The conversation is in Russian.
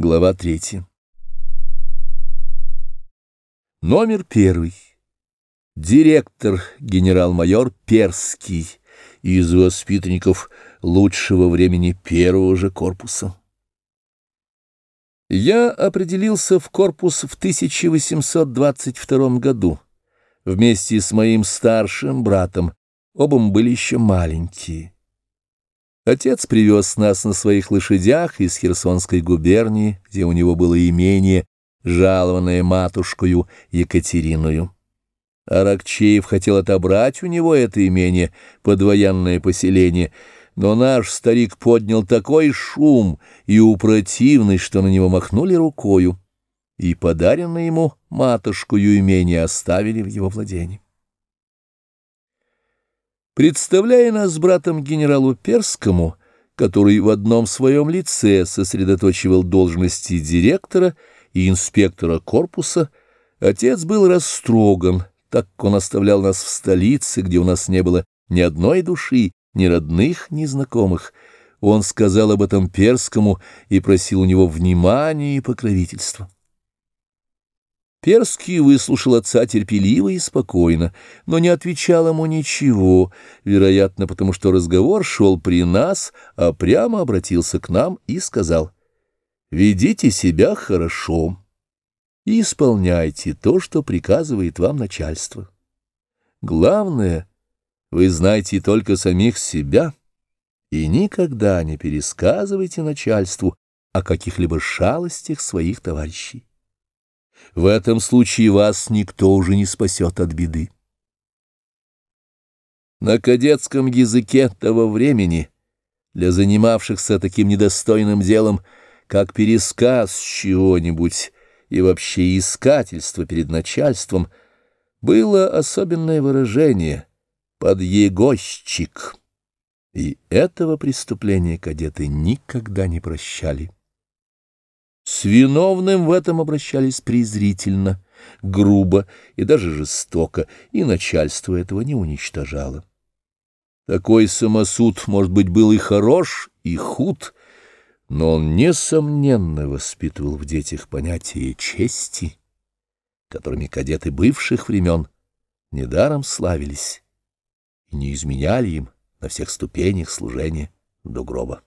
Глава третья. Номер первый. Директор генерал-майор Перский из воспитанников лучшего времени первого же корпуса. Я определился в корпус в 1822 году вместе с моим старшим братом. Оба мы были еще маленькие. Отец привез нас на своих лошадях из Херсонской губернии, где у него было имение, жалованное матушкою Екатериною. Аракчеев хотел отобрать у него это имение под военное поселение, но наш старик поднял такой шум и упротивный, что на него махнули рукою, и подаренное ему матушкою имение оставили в его владении. Представляя нас с братом генералу Перскому, который в одном своем лице сосредоточивал должности директора и инспектора корпуса, отец был растроган, так как он оставлял нас в столице, где у нас не было ни одной души, ни родных, ни знакомых. Он сказал об этом Перскому и просил у него внимания и покровительства. Перский выслушал отца терпеливо и спокойно, но не отвечал ему ничего, вероятно, потому что разговор шел при нас, а прямо обратился к нам и сказал, «Ведите себя хорошо и исполняйте то, что приказывает вам начальство. Главное, вы знаете только самих себя и никогда не пересказывайте начальству о каких-либо шалостях своих товарищей. В этом случае вас никто уже не спасет от беды. На кадетском языке того времени для занимавшихся таким недостойным делом, как пересказ чего-нибудь и вообще искательство перед начальством, было особенное выражение «подъегощик». И этого преступления кадеты никогда не прощали. С виновным в этом обращались презрительно, грубо и даже жестоко, и начальство этого не уничтожало. Такой самосуд, может быть, был и хорош, и худ, но он, несомненно, воспитывал в детях понятие чести, которыми кадеты бывших времен недаром славились и не изменяли им на всех ступенях служения до гроба.